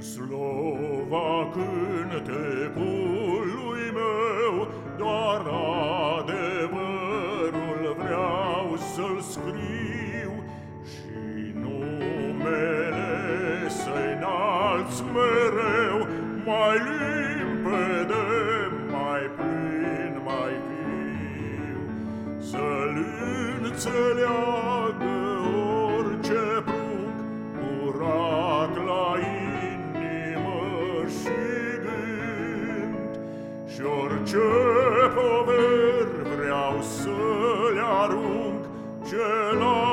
slova cântecului meu Doar adevărul vreau să-l scriu. Și numele să-i înalți mereu Mai limpede, mai plin, mai viu. Să-l înțeleagă ce pover vreau să le arunc celor.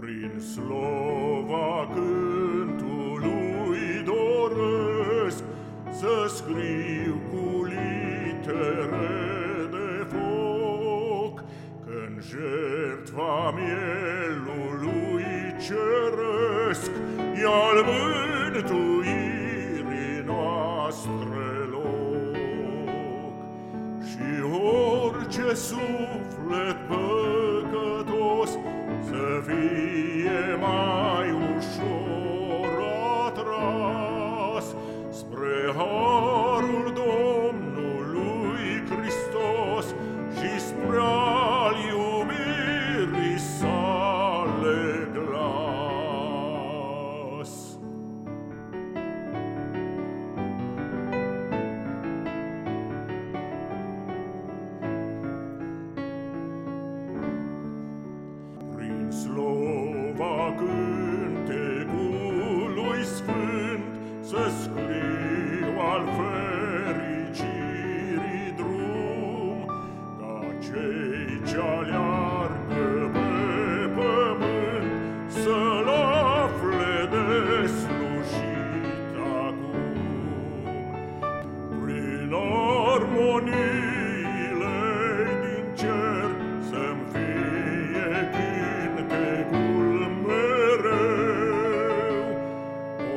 Prin slor jertva mielului ceresc E al mântuirii noastre loc. Și orice suflet armoniile din cer Să-mi fie cântecul mereu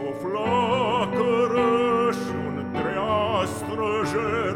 O flacărăș și un străjer